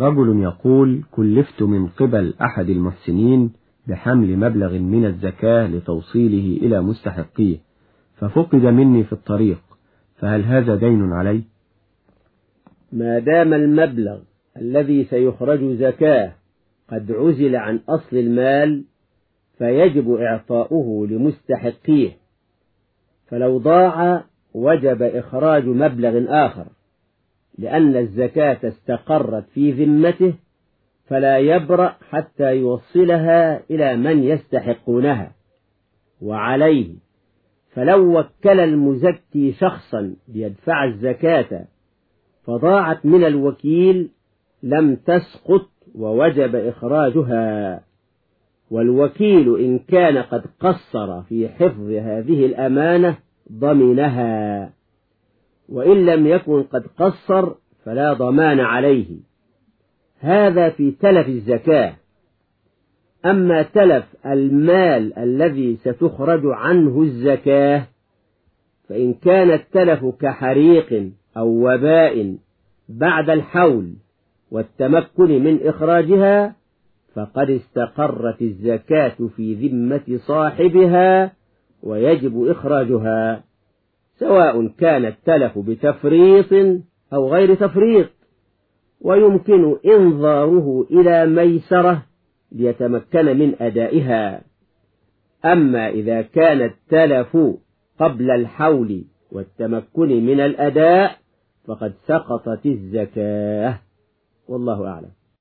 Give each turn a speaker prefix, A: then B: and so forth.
A: رجل يقول كلفت من قبل أحد المحسنين بحمل مبلغ من الزكاة لتوصيله إلى مستحقيه ففقد مني في الطريق فهل هذا دين علي؟
B: ما دام المبلغ الذي سيخرج زكاة قد عزل عن أصل المال فيجب إعطاؤه لمستحقيه فلو ضاع وجب إخراج مبلغ آخر. لأن الزكاة استقرت في ذمته فلا يبرأ حتى يوصلها إلى من يستحقونها وعليه. فلو وكل المزكي شخصا ليدفع الزكاة فضاعت من الوكيل لم تسقط ووجب إخراجها. والوكيل إن كان قد قصر في حفظ هذه الأمانة ضمنها. وإن لم يكن قد قصر فلا ضمان عليه. هذا في تلف الزكاة. أما تلف المال الذي ستخرج عنه الزكاة فإن كان التلف كحريق أو وباء بعد الحول والتمكن من إخراجها فقد استقرت الزكاة في ذمة صاحبها ويجب إخراجها. سواء كان التلف بتفريط أو غير تفريط ويمكن إنظاره إلى ميسرة ليتمكن من أدائها. أما إذا كان التلف قبل الحول والتمكن من الأداء فقد سقطت الزكاة. والله أعلم.